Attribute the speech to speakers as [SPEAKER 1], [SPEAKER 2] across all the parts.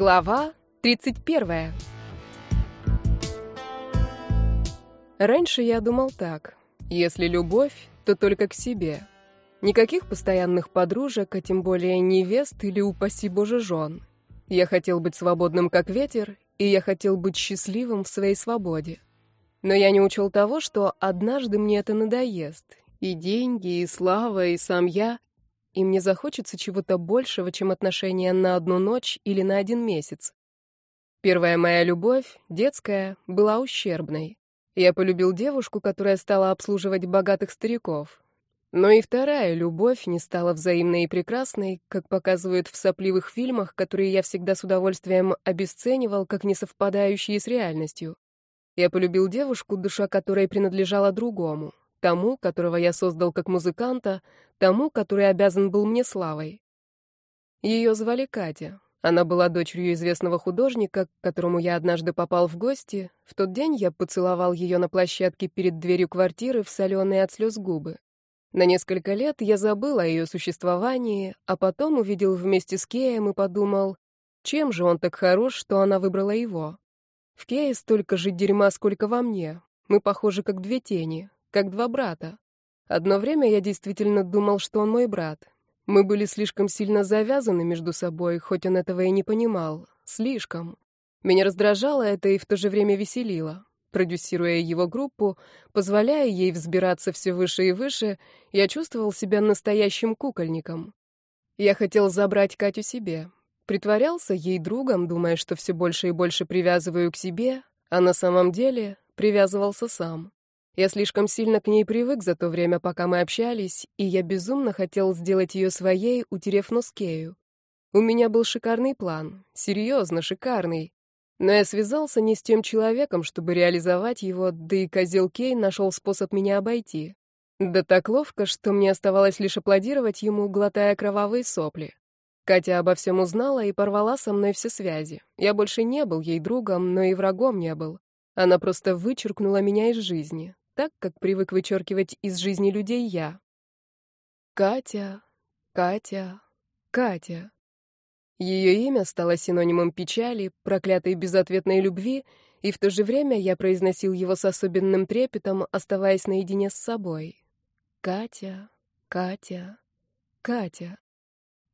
[SPEAKER 1] Глава 31. Раньше я думал так. Если любовь, то только к себе. Никаких постоянных подружек, а тем более невест или, упаси боже, жен. Я хотел быть свободным, как ветер, и я хотел быть счастливым в своей свободе. Но я не учел того, что однажды мне это надоест. И деньги, и слава, и сам я и мне захочется чего-то большего, чем отношения на одну ночь или на один месяц. Первая моя любовь, детская, была ущербной. Я полюбил девушку, которая стала обслуживать богатых стариков. Но и вторая любовь не стала взаимной и прекрасной, как показывают в сопливых фильмах, которые я всегда с удовольствием обесценивал, как не совпадающие с реальностью. Я полюбил девушку, душа которой принадлежала другому, тому, которого я создал как музыканта, тому, который обязан был мне славой. Ее звали Катя. Она была дочерью известного художника, к которому я однажды попал в гости. В тот день я поцеловал ее на площадке перед дверью квартиры в соленые от слез губы. На несколько лет я забыл о ее существовании, а потом увидел вместе с Кеем и подумал, чем же он так хорош, что она выбрала его. В Кее столько же дерьма, сколько во мне. Мы похожи как две тени, как два брата. Одно время я действительно думал, что он мой брат. Мы были слишком сильно завязаны между собой, хоть он этого и не понимал. Слишком. Меня раздражало это и в то же время веселило. Продюсируя его группу, позволяя ей взбираться все выше и выше, я чувствовал себя настоящим кукольником. Я хотел забрать Катю себе. Притворялся ей другом, думая, что все больше и больше привязываю к себе, а на самом деле привязывался сам. Я слишком сильно к ней привык за то время, пока мы общались, и я безумно хотел сделать ее своей, утерев нос Кею. У меня был шикарный план, серьезно шикарный. Но я связался не с тем человеком, чтобы реализовать его, да и козел Кей нашел способ меня обойти. Да так ловко, что мне оставалось лишь аплодировать ему, глотая кровавые сопли. Катя обо всем узнала и порвала со мной все связи. Я больше не был ей другом, но и врагом не был. Она просто вычеркнула меня из жизни так, как привык вычеркивать из жизни людей я. Катя, Катя, Катя. Ее имя стало синонимом печали, проклятой безответной любви, и в то же время я произносил его с особенным трепетом, оставаясь наедине с собой. Катя, Катя, Катя.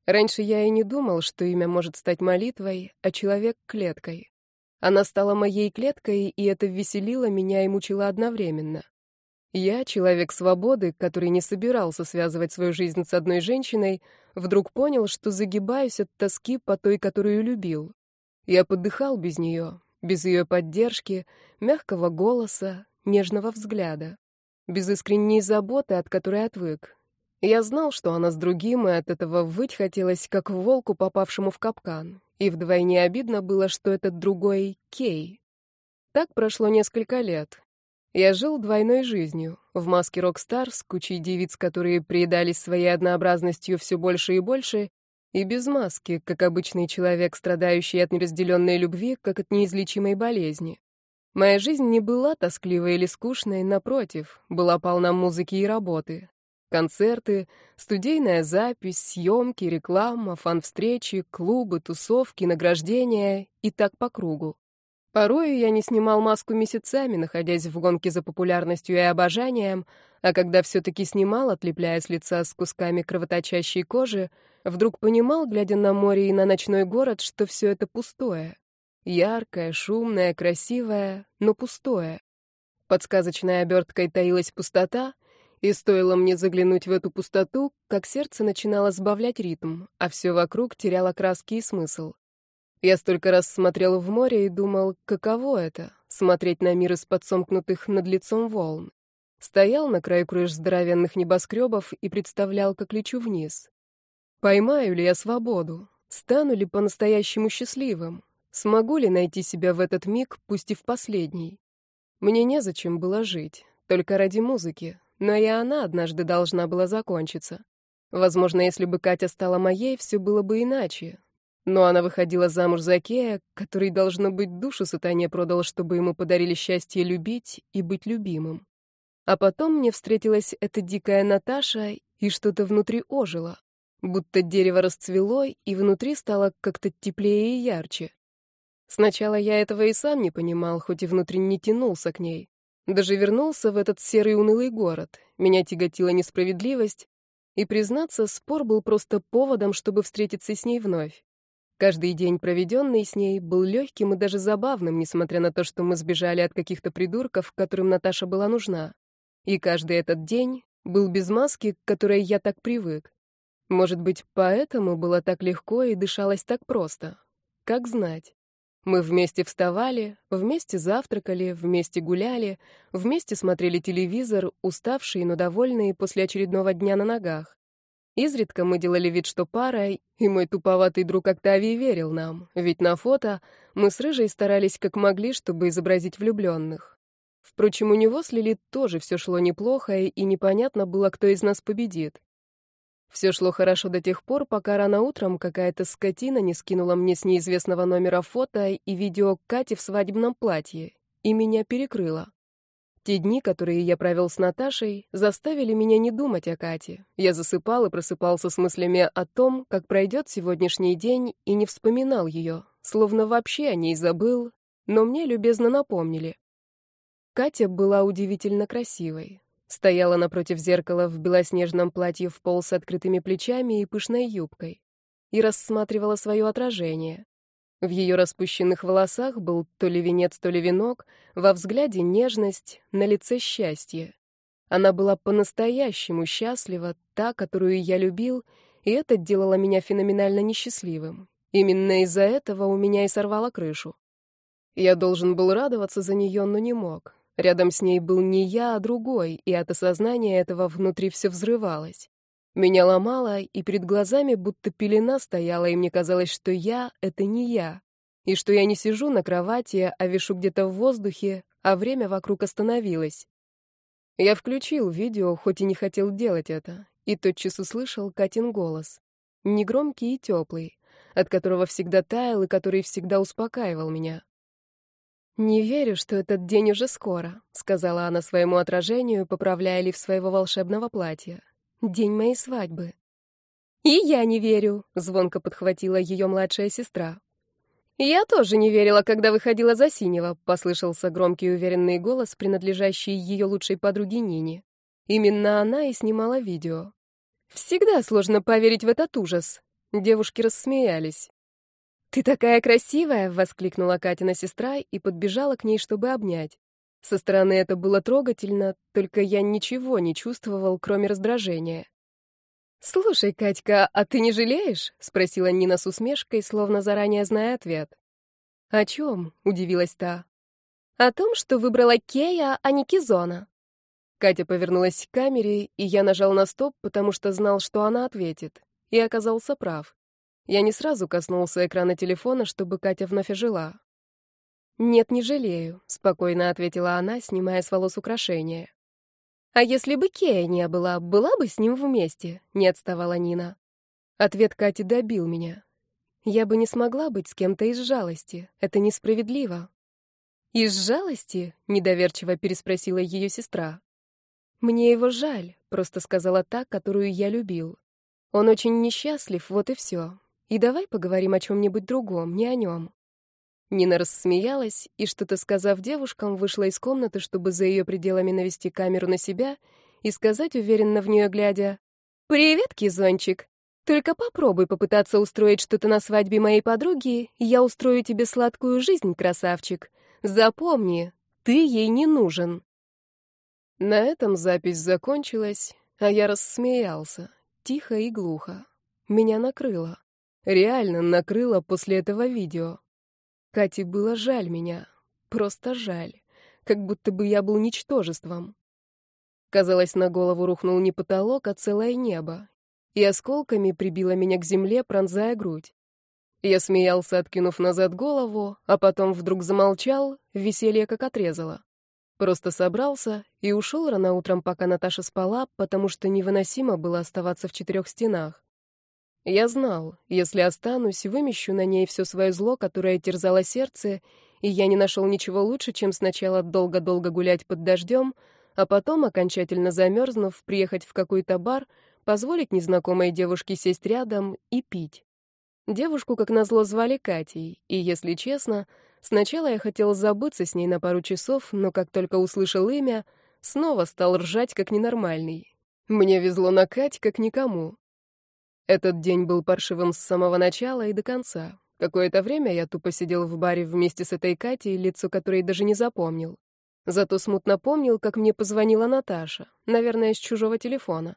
[SPEAKER 1] Раньше я и не думал, что имя может стать молитвой, а человек — клеткой. Она стала моей клеткой, и это веселило меня и мучило одновременно. Я, человек свободы, который не собирался связывать свою жизнь с одной женщиной, вдруг понял, что загибаюсь от тоски по той, которую любил. Я подыхал без нее, без ее поддержки, мягкого голоса, нежного взгляда, без искренней заботы, от которой отвык. Я знал, что она с другим, и от этого выть хотелось, как волку, попавшему в капкан. И вдвойне обидно было, что этот другой — Кей. Так прошло несколько лет, я жил двойной жизнью, в маске рок-стар, с кучей девиц, которые приедались своей однообразностью все больше и больше, и без маски, как обычный человек, страдающий от неразделенной любви, как от неизлечимой болезни. Моя жизнь не была тоскливой или скучной, напротив, была полна музыки и работы. Концерты, студийная запись, съемки, реклама, фан-встречи, клубы, тусовки, награждения и так по кругу. Порою я не снимал маску месяцами, находясь в гонке за популярностью и обожанием, а когда все-таки снимал, отлепляя с лица с кусками кровоточащей кожи, вдруг понимал, глядя на море и на ночной город, что все это пустое. Яркое, шумное, красивое, но пустое. Под сказочной оберткой таилась пустота, и стоило мне заглянуть в эту пустоту, как сердце начинало сбавлять ритм, а все вокруг теряло краски и смысл. Я столько раз смотрел в море и думал, каково это — смотреть на мир из-под сомкнутых над лицом волн. Стоял на краю крыш здоровенных небоскребов и представлял, как лечу вниз. Поймаю ли я свободу? Стану ли по-настоящему счастливым? Смогу ли найти себя в этот миг, пусть и в последний? Мне незачем было жить, только ради музыки, но и она однажды должна была закончиться. Возможно, если бы Катя стала моей, все было бы иначе, но она выходила замуж за Кея, который, должно быть, душу сатане продал, чтобы ему подарили счастье любить и быть любимым. А потом мне встретилась эта дикая Наташа, и что-то внутри ожило. Будто дерево расцвело, и внутри стало как-то теплее и ярче. Сначала я этого и сам не понимал, хоть и внутренне тянулся к ней. Даже вернулся в этот серый унылый город. Меня тяготила несправедливость, и, признаться, спор был просто поводом, чтобы встретиться с ней вновь. Каждый день, проведенный с ней, был легким и даже забавным, несмотря на то, что мы сбежали от каких-то придурков, которым Наташа была нужна. И каждый этот день был без маски, к которой я так привык. Может быть, поэтому было так легко и дышалось так просто. Как знать. Мы вместе вставали, вместе завтракали, вместе гуляли, вместе смотрели телевизор, уставшие, но довольные после очередного дня на ногах. Изредка мы делали вид, что пара, и мой туповатый друг Октавий верил нам, ведь на фото мы с Рыжей старались как могли, чтобы изобразить влюбленных. Впрочем, у него с Лилит тоже все шло неплохо, и непонятно было, кто из нас победит. Все шло хорошо до тех пор, пока рано утром какая-то скотина не скинула мне с неизвестного номера фото и видео Кати в свадебном платье, и меня перекрыло. Те дни, которые я провел с Наташей, заставили меня не думать о Кате. Я засыпал и просыпался с мыслями о том, как пройдет сегодняшний день, и не вспоминал ее, словно вообще о ней забыл, но мне любезно напомнили. Катя была удивительно красивой. Стояла напротив зеркала в белоснежном платье в пол с открытыми плечами и пышной юбкой и рассматривала свое отражение. В ее распущенных волосах был то ли венец, то ли венок, во взгляде нежность, на лице счастье. Она была по-настоящему счастлива, та, которую я любил, и это делало меня феноменально несчастливым. Именно из-за этого у меня и сорвало крышу. Я должен был радоваться за нее, но не мог. Рядом с ней был не я, а другой, и от осознания этого внутри все взрывалось. Меня ломало, и перед глазами будто пелена стояла, и мне казалось, что я — это не я, и что я не сижу на кровати, а вишу где-то в воздухе, а время вокруг остановилось. Я включил видео, хоть и не хотел делать это, и тотчас услышал Катин голос. Негромкий и теплый, от которого всегда таял и который всегда успокаивал меня. «Не верю, что этот день уже скоро», — сказала она своему отражению, поправляя лиф своего волшебного платья. «День моей свадьбы». «И я не верю», — звонко подхватила ее младшая сестра. «Я тоже не верила, когда выходила за синего», — послышался громкий уверенный голос, принадлежащий ее лучшей подруге Нине. Именно она и снимала видео. «Всегда сложно поверить в этот ужас». Девушки рассмеялись. «Ты такая красивая!» — воскликнула Катина сестра и подбежала к ней, чтобы обнять. Со стороны это было трогательно, только я ничего не чувствовал, кроме раздражения. «Слушай, Катька, а ты не жалеешь?» — спросила Нина с усмешкой, словно заранее зная ответ. «О чем?» — удивилась та. «О том, что выбрала Кея, а не Кизона». Катя повернулась к камере, и я нажал на стоп, потому что знал, что она ответит, и оказался прав. Я не сразу коснулся экрана телефона, чтобы Катя вновь ожила. «Нет, не жалею», — спокойно ответила она, снимая с волос украшения. «А если бы Кея не была, была бы с ним вместе?» — не отставала Нина. Ответ Кати добил меня. «Я бы не смогла быть с кем-то из жалости. Это несправедливо». «Из жалости?» — недоверчиво переспросила ее сестра. «Мне его жаль», — просто сказала та, которую я любил. «Он очень несчастлив, вот и все. И давай поговорим о чем-нибудь другом, не о нем». Нина рассмеялась и, что-то сказав девушкам, вышла из комнаты, чтобы за ее пределами навести камеру на себя и сказать, уверенно в нее глядя, «Привет, Кизончик! Только попробуй попытаться устроить что-то на свадьбе моей подруги, и я устрою тебе сладкую жизнь, красавчик. Запомни, ты ей не нужен». На этом запись закончилась, а я рассмеялся, тихо и глухо. Меня накрыло. Реально накрыло после этого видео. Кате было жаль меня. Просто жаль. Как будто бы я был ничтожеством. Казалось, на голову рухнул не потолок, а целое небо. И осколками прибило меня к земле, пронзая грудь. Я смеялся, откинув назад голову, а потом вдруг замолчал, веселье как отрезало. Просто собрался и ушел рано утром, пока Наташа спала, потому что невыносимо было оставаться в четырех стенах. Я знал, если останусь, вымещу на ней все свое зло, которое терзало сердце, и я не нашел ничего лучше, чем сначала долго-долго гулять под дождем, а потом, окончательно замерзнув, приехать в какой-то бар, позволить незнакомой девушке сесть рядом и пить. Девушку, как назло, звали Катей, и, если честно, сначала я хотел забыться с ней на пару часов, но как только услышал имя, снова стал ржать как ненормальный. Мне везло на Кать, как никому. Этот день был паршивым с самого начала и до конца. Какое-то время я тупо сидел в баре вместе с этой Катей, лицо которой даже не запомнил. Зато смутно помнил, как мне позвонила Наташа, наверное, с чужого телефона.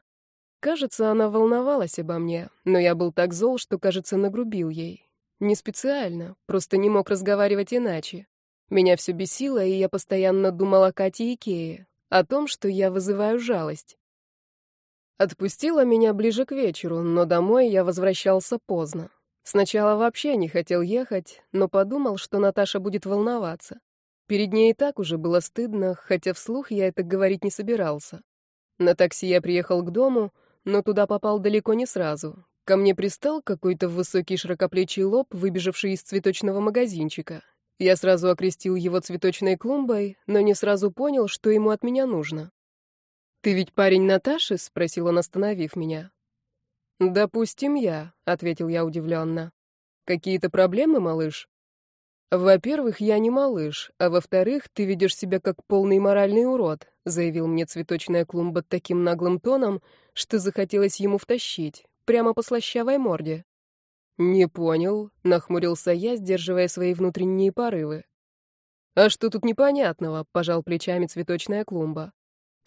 [SPEAKER 1] Кажется, она волновалась обо мне, но я был так зол, что, кажется, нагрубил ей. Не специально, просто не мог разговаривать иначе. Меня все бесило, и я постоянно думал о Кате и Кее, о том, что я вызываю жалость. Отпустила меня ближе к вечеру, но домой я возвращался поздно. Сначала вообще не хотел ехать, но подумал, что Наташа будет волноваться. Перед ней и так уже было стыдно, хотя вслух я это говорить не собирался. На такси я приехал к дому, но туда попал далеко не сразу. Ко мне пристал какой-то высокий широкоплечий лоб, выбежавший из цветочного магазинчика. Я сразу окрестил его цветочной клумбой, но не сразу понял, что ему от меня нужно. «Ты ведь парень Наташи?» — спросил он, остановив меня. «Допустим, я», — ответил я удивленно. «Какие-то проблемы, малыш?» «Во-первых, я не малыш, а во-вторых, ты ведешь себя как полный моральный урод», — заявил мне цветочная клумба таким наглым тоном, что захотелось ему втащить, прямо по слащавой морде. «Не понял», — нахмурился я, сдерживая свои внутренние порывы. «А что тут непонятного?» — пожал плечами цветочная клумба.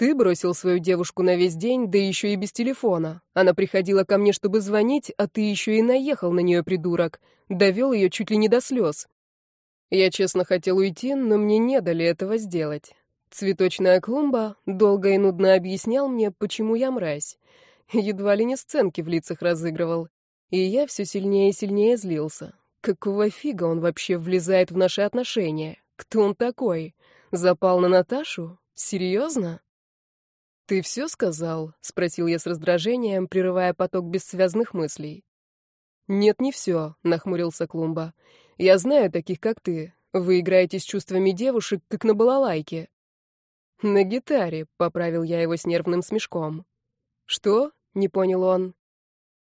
[SPEAKER 1] Ты бросил свою девушку на весь день, да еще и без телефона. Она приходила ко мне, чтобы звонить, а ты еще и наехал на нее, придурок. Довел ее чуть ли не до слез. Я честно хотел уйти, но мне не дали этого сделать. Цветочная клумба долго и нудно объяснял мне, почему я мразь. Едва ли не сценки в лицах разыгрывал. И я все сильнее и сильнее злился. Какого фига он вообще влезает в наши отношения? Кто он такой? Запал на Наташу? Серьезно? «Ты все сказал?» — спросил я с раздражением, прерывая поток бессвязных мыслей. «Нет, не все», — нахмурился Клумба. «Я знаю таких, как ты. Вы играете с чувствами девушек, как на балалайке». «На гитаре», — поправил я его с нервным смешком. «Что?» — не понял он.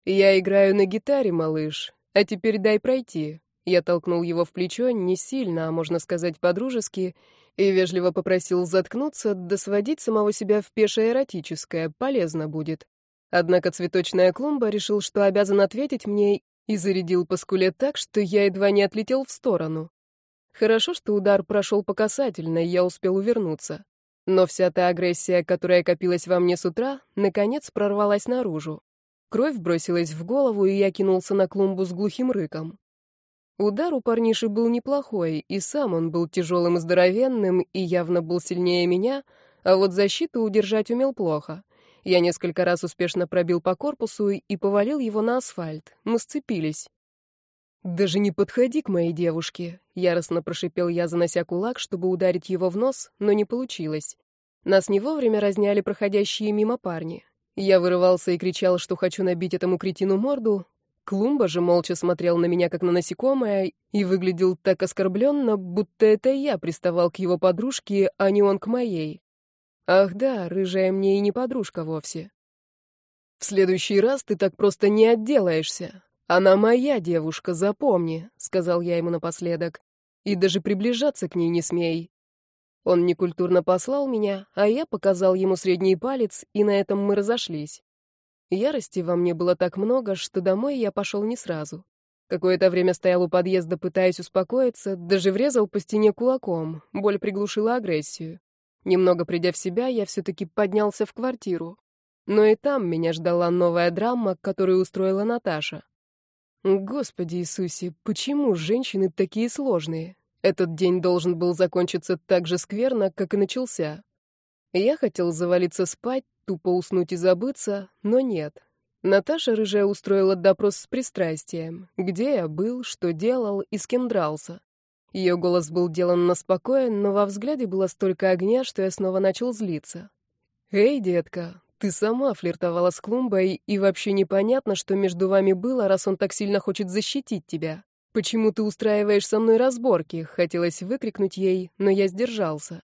[SPEAKER 1] «Я играю на гитаре, малыш, а теперь дай пройти». Я толкнул его в плечо не сильно, а можно сказать по-дружески, и вежливо попросил заткнуться, да сводить самого себя в пешее эротическое, полезно будет. Однако цветочная клумба решил, что обязан ответить мне, и зарядил по скуле так, что я едва не отлетел в сторону. Хорошо, что удар прошел по касательной, я успел увернуться. Но вся та агрессия, которая копилась во мне с утра, наконец прорвалась наружу. Кровь бросилась в голову, и я кинулся на клумбу с глухим рыком. Удар у парниши был неплохой, и сам он был тяжелым и здоровенным, и явно был сильнее меня, а вот защиту удержать умел плохо. Я несколько раз успешно пробил по корпусу и повалил его на асфальт. Мы сцепились. «Даже не подходи к моей девушке», — яростно прошипел я, занося кулак, чтобы ударить его в нос, но не получилось. Нас не вовремя разняли проходящие мимо парни. Я вырывался и кричал, что хочу набить этому кретину морду, Клумба же молча смотрел на меня, как на насекомое, и выглядел так оскорбленно, будто это я приставал к его подружке, а не он к моей. Ах да, рыжая мне и не подружка вовсе. В следующий раз ты так просто не отделаешься. Она моя девушка, запомни, сказал я ему напоследок. И даже приближаться к ней не смей. Он некультурно послал меня, а я показал ему средний палец, и на этом мы разошлись. Ярости во мне было так много, что домой я пошел не сразу. Какое-то время стоял у подъезда, пытаясь успокоиться, даже врезал по стене кулаком, боль приглушила агрессию. Немного придя в себя, я все-таки поднялся в квартиру. Но и там меня ждала новая драма, которую устроила Наташа. Господи Иисусе, почему женщины такие сложные? Этот день должен был закончиться так же скверно, как и начался. Я хотел завалиться спать, тупо уснуть и забыться, но нет. Наташа рыжая устроила допрос с пристрастием. Где я был, что делал и с кем дрался. Ее голос был деланно спокоен, но во взгляде было столько огня, что я снова начал злиться. «Эй, детка, ты сама флиртовала с Клумбой, и вообще непонятно, что между вами было, раз он так сильно хочет защитить тебя. Почему ты устраиваешь со мной разборки?» Хотелось выкрикнуть ей, но я сдержался.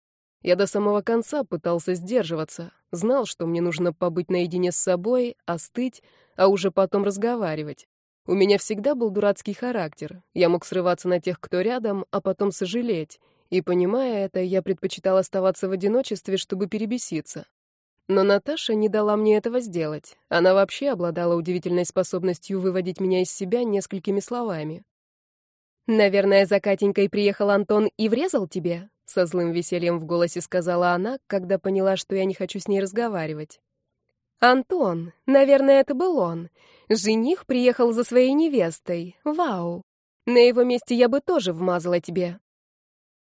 [SPEAKER 1] Я до самого конца пытался сдерживаться. Знал, что мне нужно побыть наедине с собой, остыть, а уже потом разговаривать. У меня всегда был дурацкий характер. Я мог срываться на тех, кто рядом, а потом сожалеть. И, понимая это, я предпочитал оставаться в одиночестве, чтобы перебеситься. Но Наташа не дала мне этого сделать. Она вообще обладала удивительной способностью выводить меня из себя несколькими словами. «Наверное, за Катенькой приехал Антон и врезал тебе?» Со злым весельем в голосе сказала она, когда поняла, что я не хочу с ней разговаривать. «Антон, наверное, это был он. Жених приехал за своей невестой. Вау! На его месте я бы тоже вмазала тебе».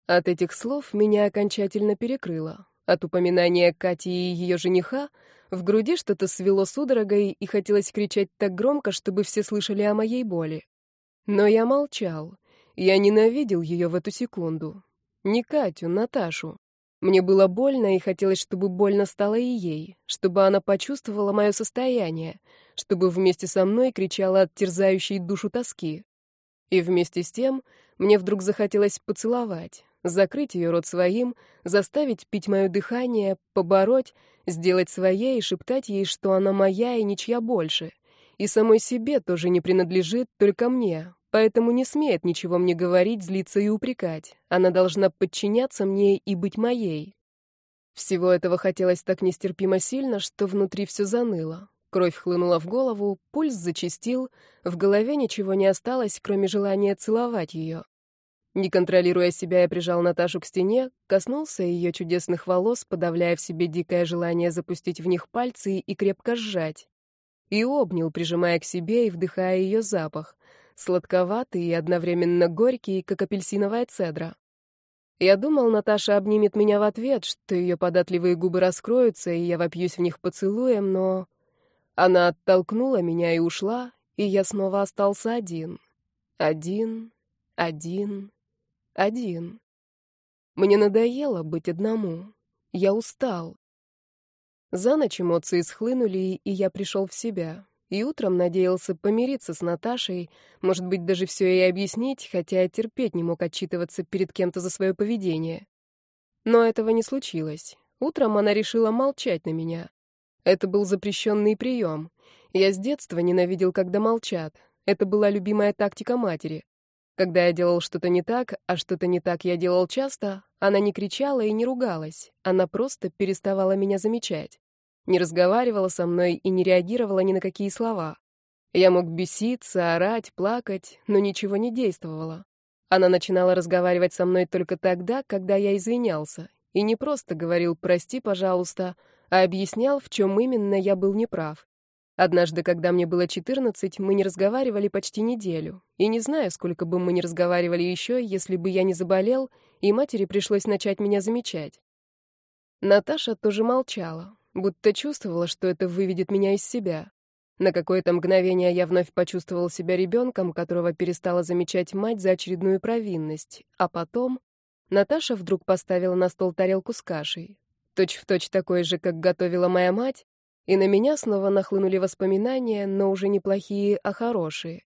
[SPEAKER 1] От этих слов меня окончательно перекрыло. От упоминания Кати и ее жениха в груди что-то свело судорогой и хотелось кричать так громко, чтобы все слышали о моей боли. Но я молчал. Я ненавидел ее в эту секунду. Не Катю, Наташу. Мне было больно, и хотелось, чтобы больно стало и ей, чтобы она почувствовала мое состояние, чтобы вместе со мной кричала от терзающей душу тоски. И вместе с тем мне вдруг захотелось поцеловать, закрыть ее рот своим, заставить пить мое дыхание, побороть, сделать своей и шептать ей, что она моя и ничья больше. И самой себе тоже не принадлежит, только мне, поэтому не смеет ничего мне говорить, злиться и упрекать. Она должна подчиняться мне и быть моей. Всего этого хотелось так нестерпимо сильно, что внутри все заныло. Кровь хлынула в голову, пульс зачастил, в голове ничего не осталось, кроме желания целовать ее. Не контролируя себя, я прижал Наташу к стене, коснулся ее чудесных волос, подавляя в себе дикое желание запустить в них пальцы и крепко сжать. И обнял, прижимая к себе и вдыхая ее запах, сладковатый и одновременно горький, как апельсиновая цедра. Я думал, Наташа обнимет меня в ответ, что ее податливые губы раскроются, и я вопьюсь в них поцелуем, но... Она оттолкнула меня и ушла, и я снова остался один. Один, один, один. Мне надоело быть одному. Я устал. За ночь эмоции схлынули, и я пришел в себя. И утром надеялся помириться с Наташей, может быть, даже все ей объяснить, хотя терпеть не мог отчитываться перед кем-то за свое поведение. Но этого не случилось. Утром она решила молчать на меня. Это был запрещенный прием. Я с детства ненавидел, когда молчат. Это была любимая тактика матери. Когда я делал что-то не так, а что-то не так я делал часто, она не кричала и не ругалась, она просто переставала меня замечать. Не разговаривала со мной и не реагировала ни на какие слова. Я мог беситься, орать, плакать, но ничего не действовало. Она начинала разговаривать со мной только тогда, когда я извинялся, и не просто говорил «прости, пожалуйста», а объяснял, в чем именно я был неправ. Однажды, когда мне было 14, мы не разговаривали почти неделю. И не знаю, сколько бы мы не разговаривали еще, если бы я не заболел, и матери пришлось начать меня замечать. Наташа тоже молчала, будто чувствовала, что это выведет меня из себя. На какое-то мгновение я вновь почувствовал себя ребенком, которого перестала замечать мать за очередную провинность. А потом Наташа вдруг поставила на стол тарелку с кашей. Точь в точь такой же, как готовила моя мать, и на меня снова нахлынули воспоминания, но уже не плохие, а хорошие.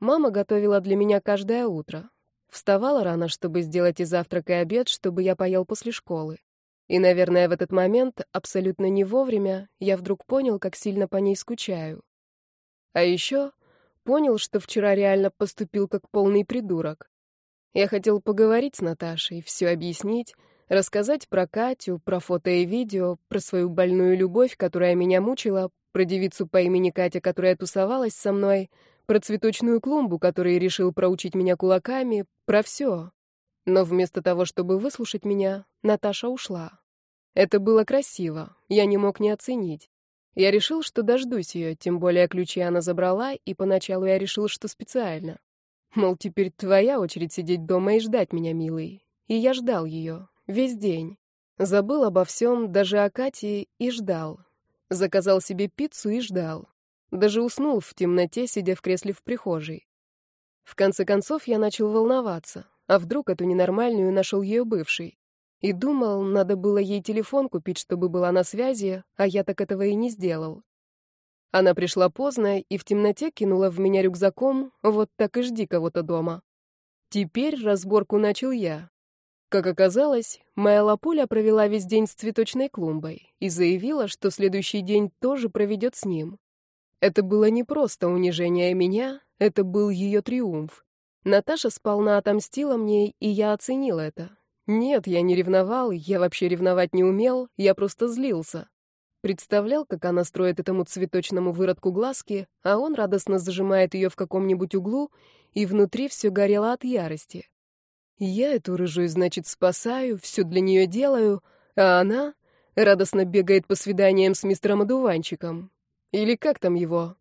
[SPEAKER 1] Мама готовила для меня каждое утро. Вставала рано, чтобы сделать и завтрак, и обед, чтобы я поел после школы. И, наверное, в этот момент, абсолютно не вовремя, я вдруг понял, как сильно по ней скучаю. А еще понял, что вчера реально поступил как полный придурок. Я хотел поговорить с Наташей, все объяснить, Рассказать про Катю, про фото и видео, про свою больную любовь, которая меня мучила, про девицу по имени Катя, которая тусовалась со мной, про цветочную клумбу, который решил проучить меня кулаками, про все. Но вместо того, чтобы выслушать меня, Наташа ушла. Это было красиво, я не мог не оценить. Я решил, что дождусь ее, тем более ключи она забрала, и поначалу я решил, что специально. Мол, теперь твоя очередь сидеть дома и ждать меня, милый. И я ждал ее. Весь день. Забыл обо всем, даже о Кате, и ждал. Заказал себе пиццу и ждал. Даже уснул в темноте, сидя в кресле в прихожей. В конце концов, я начал волноваться. А вдруг эту ненормальную нашел ее бывший? И думал, надо было ей телефон купить, чтобы была на связи, а я так этого и не сделал. Она пришла поздно и в темноте кинула в меня рюкзаком, вот так и жди кого-то дома. Теперь разборку начал я. Как оказалось, моя лапуля провела весь день с цветочной клумбой и заявила, что следующий день тоже проведет с ним. Это было не просто унижение меня, это был ее триумф. Наташа сполна отомстила мне, и я оценил это. Нет, я не ревновал, я вообще ревновать не умел, я просто злился. Представлял, как она строит этому цветочному выродку глазки, а он радостно зажимает ее в каком-нибудь углу, и внутри все горело от ярости. Я эту рыжую, значит, спасаю, все для нее делаю, а она радостно бегает по свиданиям с мистером Одуванчиком. Или как там его?